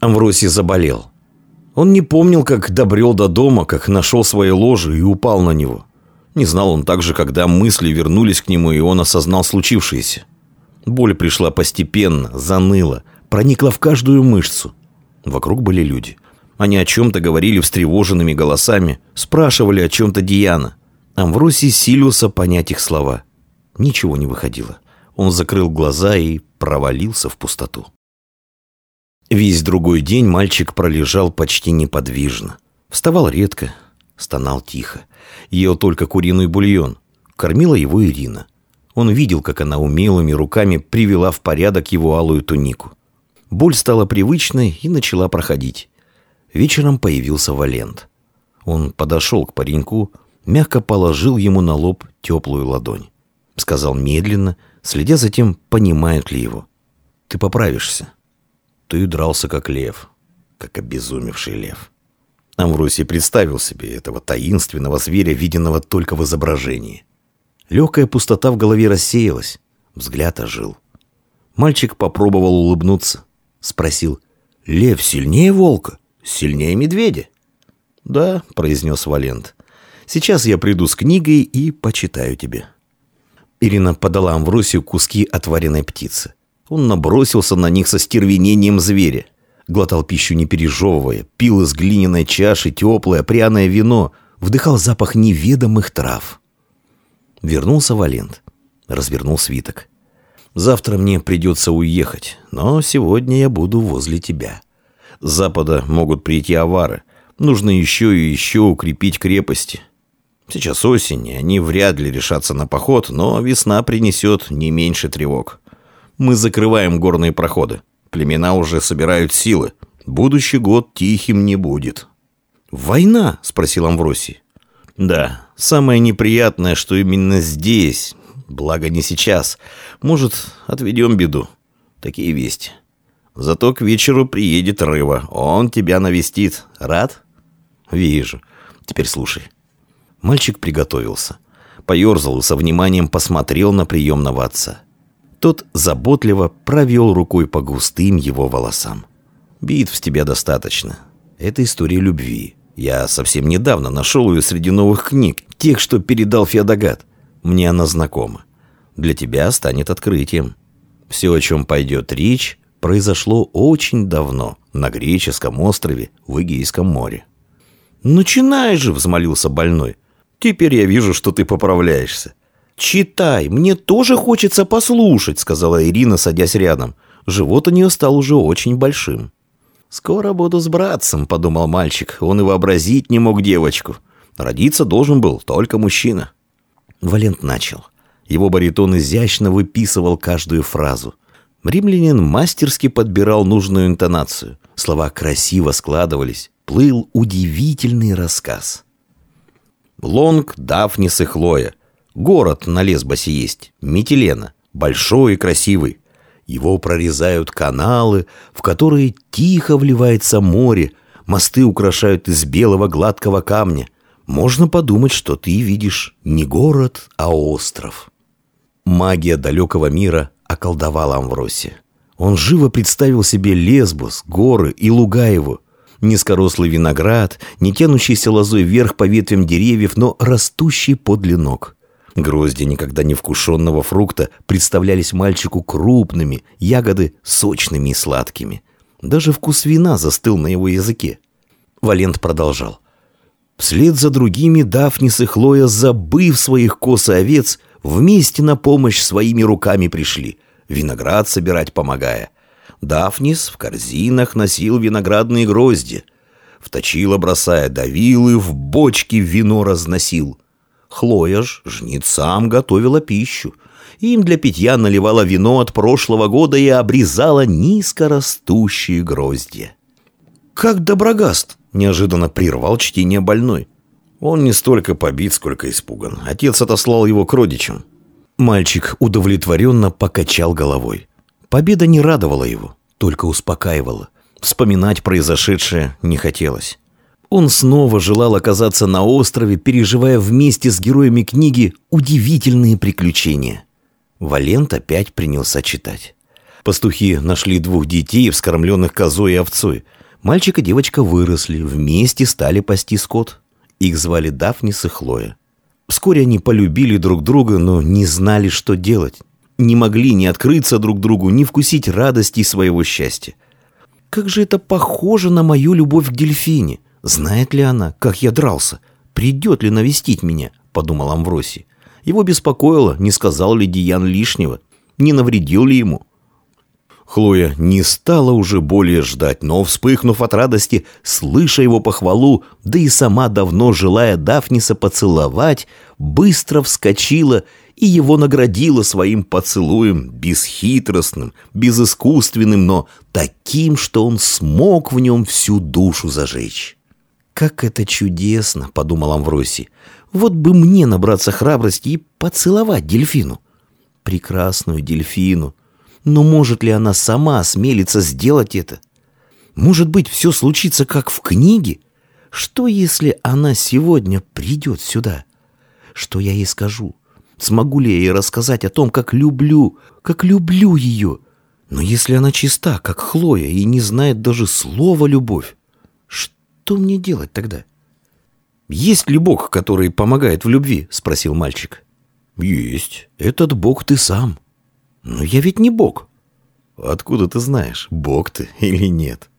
Амвросий заболел. Он не помнил, как добрел до дома, как нашел свое ложе и упал на него. Не знал он также, когда мысли вернулись к нему, и он осознал случившееся. Боль пришла постепенно, заныла, проникла в каждую мышцу. Вокруг были люди. Они о чем-то говорили встревоженными голосами, спрашивали о чем-то Диана. Амвросий силился понять их слова. Ничего не выходило. Он закрыл глаза и провалился в пустоту. Весь другой день мальчик пролежал почти неподвижно. Вставал редко, стонал тихо. Ел только куриный бульон. Кормила его Ирина. Он видел, как она умелыми руками привела в порядок его алую тунику. Боль стала привычной и начала проходить. Вечером появился Валент. Он подошел к пареньку, мягко положил ему на лоб теплую ладонь. Сказал медленно, следя за тем, понимают ли его. «Ты поправишься. Ты дрался как лев, как обезумевший лев». Амвросий представил себе этого таинственного зверя, виденного только в изображении. Легкая пустота в голове рассеялась, взгляд ожил. Мальчик попробовал улыбнуться. Спросил, «Лев сильнее волка? Сильнее медведя?» «Да», — произнес Валент. «Сейчас я приду с книгой и почитаю тебе». Ирина подала Амвросию куски отваренной птицы. Он набросился на них со стервенением зверя. Глотал пищу не пережевывая, пил из глиняной чаши теплое пряное вино, вдыхал запах неведомых трав. Вернулся Валент. Развернул свиток. Завтра мне придется уехать, но сегодня я буду возле тебя. С запада могут прийти авары. Нужно еще и еще укрепить крепости. Сейчас осень, они вряд ли решатся на поход, но весна принесет не меньше тревог. Мы закрываем горные проходы. Племена уже собирают силы. Будущий год тихим не будет. «Война?» – спросил Амвросий. «Да, самое неприятное, что именно здесь, Благо не сейчас. Может, отведем беду. Такие вести. Зато к вечеру приедет Рыва. Он тебя навестит. Рад? Вижу. Теперь слушай. Мальчик приготовился. Поерзал и со вниманием посмотрел на приемного отца. Тот заботливо провел рукой по густым его волосам. «Битв с тебя достаточно. Это история любви. Я совсем недавно нашел ее среди новых книг, тех, что передал Феодогат. Мне она знакома. Для тебя станет открытием. Все, о чем пойдет речь, произошло очень давно, на греческом острове в Эгейском море. «Начинай же!» — взмолился больной. «Теперь я вижу, что ты поправляешься». «Читай, мне тоже хочется послушать», — сказала Ирина, садясь рядом. Живот у нее стал уже очень большим. «Скоро буду с братцем», — подумал мальчик. Он и вообразить не мог девочку. Родиться должен был только мужчина. Валент начал. Его баритон изящно выписывал каждую фразу. Римлянин мастерски подбирал нужную интонацию. Слова красиво складывались. Плыл удивительный рассказ. Лонг, Дафнис и Хлоя. Город на Лесбосе есть. Метилена. Большой и красивый. Его прорезают каналы, в которые тихо вливается море. Мосты украшают из белого гладкого камня – можно подумать, что ты видишь не город, а остров. Магия далекого мира околдовала Амвросия. Он живо представил себе Лесбос, горы и луга его. Низкорослый виноград, не тянущийся лозой вверх по ветвям деревьев, но растущий подле ног. Грозди никогда не вкушенного фрукта представлялись мальчику крупными, ягоды сочными и сладкими. Даже вкус вина застыл на его языке. Валент продолжал. Вслед за другими Дафнис и Хлоя, забыв своих кос и овец, вместе на помощь своими руками пришли, виноград собирать помогая. Дафнис в корзинах носил виноградные грозди, в точило бросая давил и в бочки вино разносил. Хлоя ж жнецам готовила пищу, им для питья наливала вино от прошлого года и обрезала низкорастущие грозди. «Как Доброгаст!» – неожиданно прервал чтение больной. Он не столько побит, сколько испуган. Отец отослал его к родичам. Мальчик удовлетворенно покачал головой. Победа не радовала его, только успокаивала. Вспоминать произошедшее не хотелось. Он снова желал оказаться на острове, переживая вместе с героями книги удивительные приключения. Валент опять принялся читать. Пастухи нашли двух детей, вскормленных козой и овцой. Мальчик и девочка выросли, вместе стали пасти скот. Их звали Дафнис и Хлоя. Вскоре они полюбили друг друга, но не знали, что делать. Не могли ни открыться друг другу, ни вкусить радости своего счастья. Как же это похоже на мою любовь к дельфине. Знает ли она, как я дрался? Придет ли навестить меня? Подумал Амвросий. Его беспокоило, не сказал ли Диан лишнего, не навредил ли ему. Хлоя не стала уже более ждать, но, вспыхнув от радости, слыша его похвалу, да и сама давно желая Дафниса поцеловать, быстро вскочила и его наградила своим поцелуем, бесхитростным, безыскусственным, но таким, что он смог в нем всю душу зажечь. «Как это чудесно!» — подумал Амвросий. «Вот бы мне набраться храбрости и поцеловать дельфину!» Прекрасную дельфину, но может ли она сама осмелиться сделать это? Может быть, все случится как в книге? Что, если она сегодня придет сюда? Что я ей скажу? Смогу ли я ей рассказать о том, как люблю, как люблю ее? Но если она чиста, как Хлоя, и не знает даже слова «любовь», что мне делать тогда? «Есть ли Бог, который помогает в любви?» — спросил мальчик. «Есть. Этот Бог ты сам». «Но я ведь не бог». «Откуда ты знаешь, бог ты или нет?»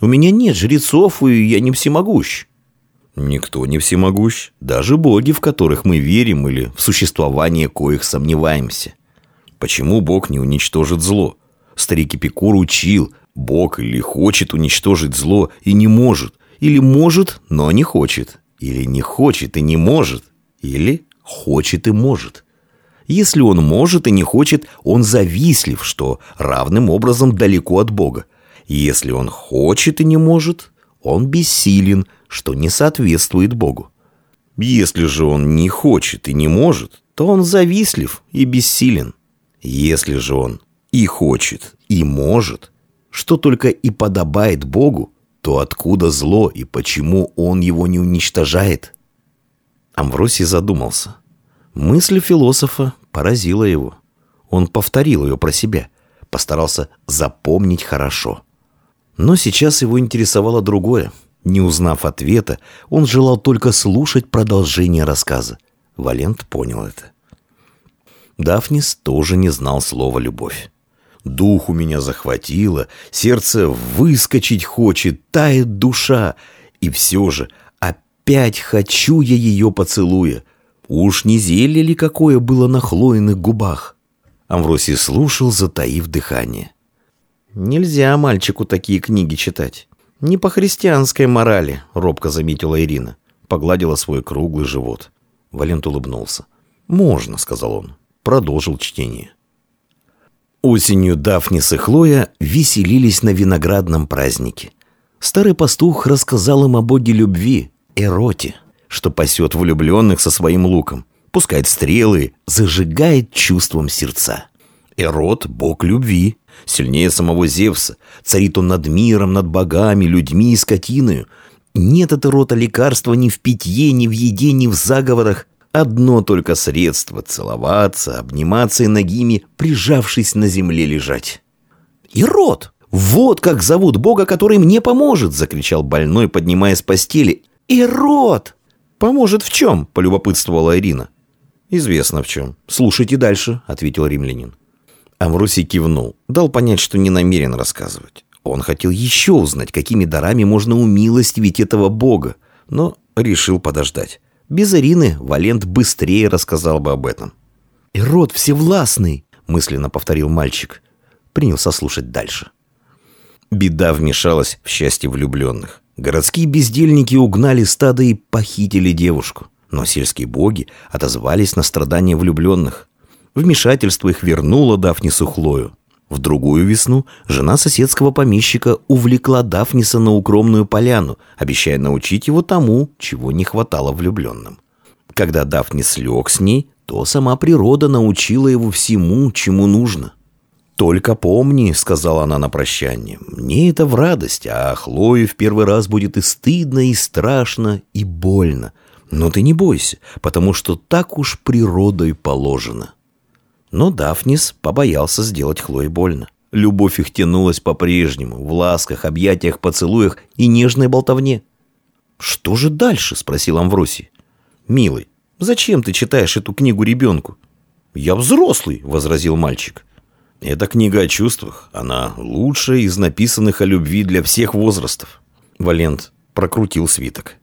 «У меня нет жрецов, и я не всемогущ». «Никто не всемогущ, даже боги, в которых мы верим или в существование коих сомневаемся. Почему бог не уничтожит зло? Старик Эпикур учил, бог или хочет уничтожить зло и не может, или может, но не хочет, или не хочет и не может, или хочет и может». Если он может и не хочет, он завистлив, что равным образом далеко от Бога. Если он хочет и не может, он бессилен, что не соответствует Богу. Если же он не хочет и не может, то он завистлив и бессилен. Если же он и хочет, и может, что только и подобает Богу, то откуда зло и почему он его не уничтожает? Амвросий задумался. Мысль философа поразила его. Он повторил ее про себя, постарался запомнить хорошо. Но сейчас его интересовало другое. Не узнав ответа, он желал только слушать продолжение рассказа. Валент понял это. Дафнис тоже не знал слова «любовь». Дух у меня захватило, сердце выскочить хочет, тает душа. И все же опять хочу я ее поцелуя. Уж не зелье ли какое было на хлоиных губах? Амвросий слушал, затаив дыхание. «Нельзя мальчику такие книги читать. Не по христианской морали», — робко заметила Ирина. Погладила свой круглый живот. Валент улыбнулся. «Можно», — сказал он. Продолжил чтение. Осенью Дафнис и Хлоя веселились на виноградном празднике. Старый пастух рассказал им о боге любви, Эроте что пасет влюбленных со своим луком, пускает стрелы, зажигает чувством сердца. Эрот — бог любви, сильнее самого Зевса. Царит он над миром, над богами, людьми и скотиною. Нет от Эрота лекарства ни в питье, ни в еде, ни в заговорах. Одно только средство — целоваться, обниматься и ногими, прижавшись на земле лежать. «Ирод! Вот как зовут бога, который мне поможет!» — закричал больной, поднимаясь с постели. «Ирод!» «Поможет в чем?» – полюбопытствовала Ирина. «Известно в чем. Слушайте дальше», – ответил римлянин. Амвросий кивнул, дал понять, что не намерен рассказывать. Он хотел еще узнать, какими дарами можно умилостивить этого бога, но решил подождать. Без Ирины Валент быстрее рассказал бы об этом. «Ирод всевластный!» – мысленно повторил мальчик. Принялся слушать дальше. Беда вмешалась в счастье влюбленных. Городские бездельники угнали стадо и похитили девушку. Но сельские боги отозвались на страдания влюбленных. Вмешательство их вернуло Дафнису Хлою. В другую весну жена соседского помещика увлекла Дафниса на укромную поляну, обещая научить его тому, чего не хватало влюбленным. Когда Дафнис лег с ней, то сама природа научила его всему, чему нужно – «Только помни», — сказала она на прощание, — «мне это в радость, а Хлое в первый раз будет и стыдно, и страшно, и больно. Но ты не бойся, потому что так уж природой положено». Но Дафнис побоялся сделать Хлое больно. Любовь их тянулась по-прежнему, в ласках, объятиях, поцелуях и нежной болтовне. «Что же дальше?» – спросил Амвросий. «Милый, зачем ты читаешь эту книгу ребенку?» «Я взрослый», – возразил мальчик. «Это книга о чувствах. Она лучшая из написанных о любви для всех возрастов». Валент прокрутил свиток.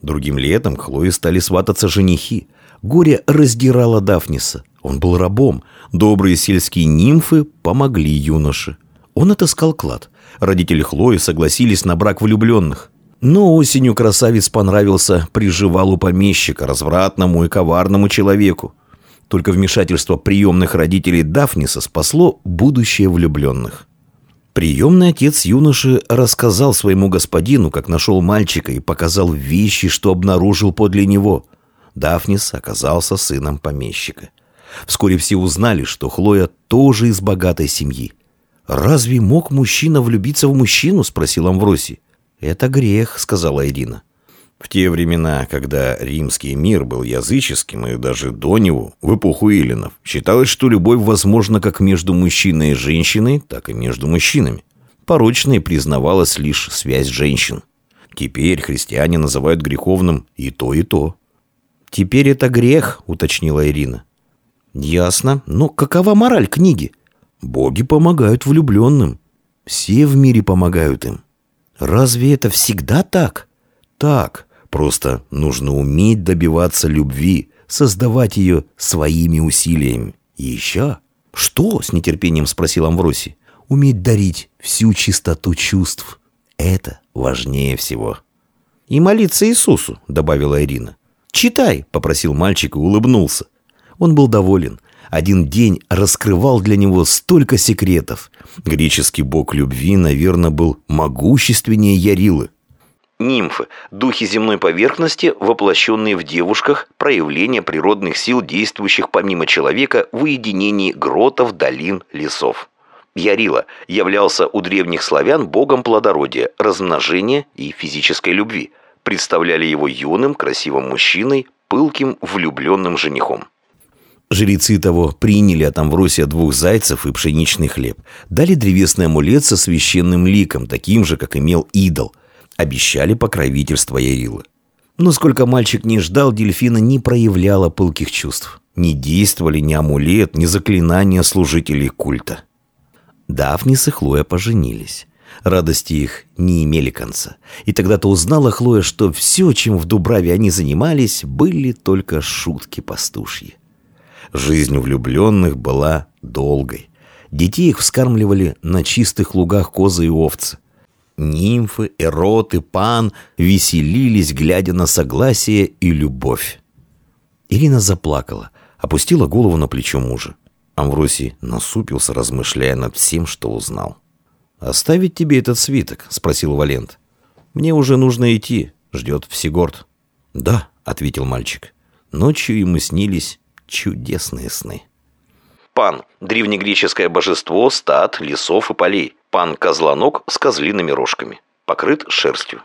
Другим летом Хлое стали свататься женихи. Горе раздирало Дафниса. Он был рабом. Добрые сельские нимфы помогли юноше. Он отыскал клад. Родители Хлои согласились на брак влюбленных. Но осенью красавец понравился приживалу помещика, развратному и коварному человеку. Только вмешательство приемных родителей Дафниса спасло будущее влюбленных. Приемный отец юноши рассказал своему господину, как нашел мальчика и показал вещи, что обнаружил подле него. Дафнис оказался сыном помещика. Вскоре все узнали, что Хлоя тоже из богатой семьи. «Разве мог мужчина влюбиться в мужчину?» – спросил Амвросий. «Это грех», – сказала Ирина. В те времена, когда римский мир был языческим, и даже до него, в эпоху Илинов, считалось, что любовь возможна как между мужчиной и женщиной, так и между мужчинами. Порочной признавалась лишь связь женщин. Теперь христиане называют греховным и то, и то. «Теперь это грех», — уточнила Ирина. «Ясно. Но какова мораль книги?» «Боги помогают влюбленным. Все в мире помогают им». «Разве это всегда так?» «Так. Просто нужно уметь добиваться любви, создавать ее своими усилиями. Еще... «Что?» — с нетерпением спросил Амвросий. «Уметь дарить всю чистоту чувств. Это важнее всего». «И молиться Иисусу», — добавила Ирина. «Читай», — попросил мальчик и улыбнулся. Он был доволен. Один день раскрывал для него столько секретов. Греческий бог любви, наверное, был могущественнее Ярилы. Нимфы – духи земной поверхности, воплощенные в девушках, проявление природных сил, действующих помимо человека в уединении гротов, долин, лесов. Ярила являлся у древних славян богом плодородия, размножения и физической любви. Представляли его юным, красивым мужчиной, пылким, влюбленным женихом. Жрецы того приняли от Амвросия двух зайцев и пшеничный хлеб. Дали древесный амулет со священным ликом, таким же, как имел идол – Обещали покровительство Ярилы. Но сколько мальчик не ждал, дельфина не проявляла пылких чувств. Не действовали ни амулет, ни заклинания служителей культа. Дафнис и Хлоя поженились. Радости их не имели конца. И тогда-то узнала Хлоя, что все, чем в Дубраве они занимались, были только шутки пастушьи. Жизнь влюбленных была долгой. Детей их вскармливали на чистых лугах козы и овцы. Нимфы, эроты, пан веселились, глядя на согласие и любовь. Ирина заплакала, опустила голову на плечо мужа. Амвросий насупился, размышляя над всем, что узнал. «Оставить тебе этот свиток?» — спросил Валент. «Мне уже нужно идти. Ждет Всегорд». «Да», — ответил мальчик. Ночью ему снились чудесные сны. Пан – древнегреческое божество стад, лесов и полей. Пан – козлоног с козлиными рожками. Покрыт шерстью.